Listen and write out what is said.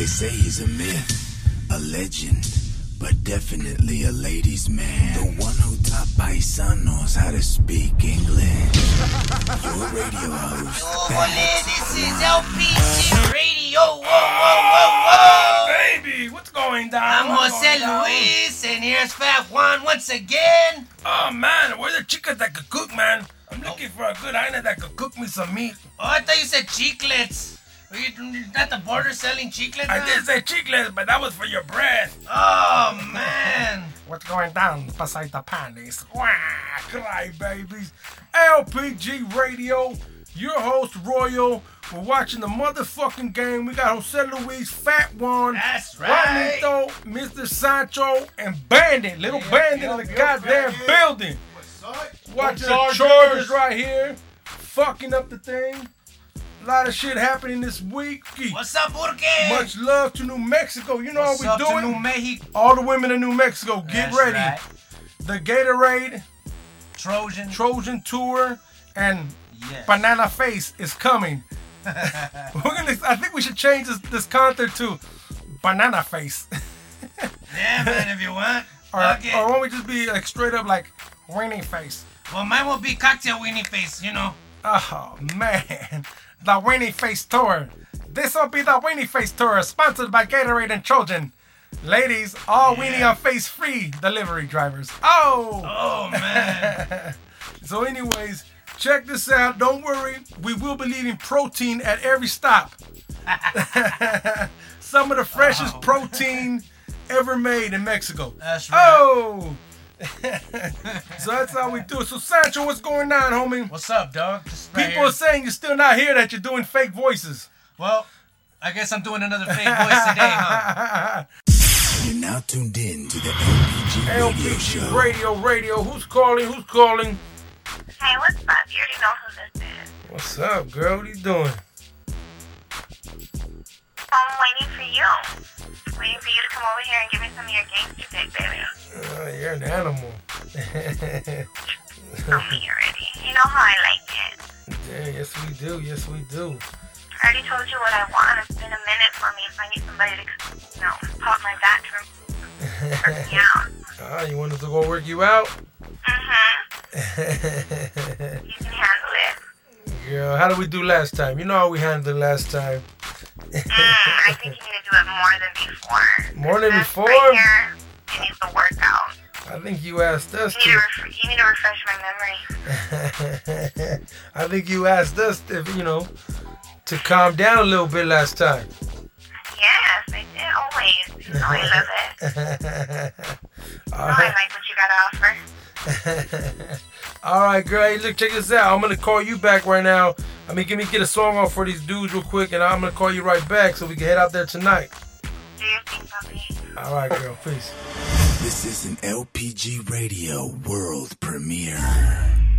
They say he's a myth, a legend, but definitely a ladies' man. The one who taught paisanos how to speak English. Your radio host. Yo, Ole, this is LPG Radio. Whoa, whoa, whoa, whoa. Ah, baby, what's going down? I'm What's Jose going down? Luis, and here's Fat Juan once again. Oh man, where's the chicas that could cook, man? I'm oh. looking for a good hyena that could cook me some meat. Oh, I thought you said chiclets. Are you at the border selling chiclets? I now? did say chiclets, but that was for your breath. Oh, man. What's going down beside the panties? Wah, cry babies. LPG Radio, your host Royal. We're watching the motherfucking game. We got Jose Luis, Fat Juan, That's right. Juanito, Mr. Sancho, and Bandit, little Bandit in the goddamn building. What's up? Watching the Chargers right here, fucking up the thing. A lot of shit happening this week. What's up, Burke? Much love to New Mexico. You know What's how we doing? New Mexico? All the women in New Mexico, get That's ready. right. The Gatorade Trojan. Trojan Tour and yes. Banana Face is coming. We're gonna. I think we should change this, this concert to Banana Face, yeah, man, if you want. or okay. or won't we just be like straight up like Winnie Face? well, mine will be cocktail weenie face, you know. Oh man, the Winnie Face Tour. This will be the Winnie Face Tour, sponsored by Gatorade and Trojan. Ladies, all Yeah. weenie on face free delivery drivers. Oh. Oh, man. So, anyways, check this out. Don't worry, we will be leaving protein at every stop. Some of the freshest Oh. protein ever made in Mexico. That's right. Oh! so that's how we do it. So, Sancho, what's going on, homie? What's up, dog? Right People here. are saying you're still not here, that you're doing fake voices. Well, I guess I'm doing another fake voice today, huh? You're now tuned in to the LPG Radio LPG Show. Radio, radio. Who's calling? Who's calling? Hey, what's up? You already know who this is. What's up, girl? What are you doing? I'm waiting for you. Waiting for you to come over here and give me some of your gangster dick, baby. Uh, you're an animal. Tell me already. You know how I like it. yeah, yes, we do. Yes, we do. I already told you what I want. It's been a minute for me if I need somebody to, you know, pop my back to work me out. Ah, you want us to go work you out? Mm-hmm. You can handle it. Girl, how did we do last time? You know how we handled it last time. Mm, I think you need to do it more than before. More than before? Right here, it needs to work. I think you asked us You need, to to. ref- you need to refresh my memory. I think you asked us if you know to calm down a little bit last time. Yes, I did always. You know I love it. All You know I like what you got to offer. All right, girl. Hey, look, check this out. I'm gonna call you back right now. I mean, give me get a song off for these dudes real quick, and I'm gonna call you right back so we can head out there tonight. Do your thing, puppy. All right, girl. Peace. This is an LPG Radio world premiere.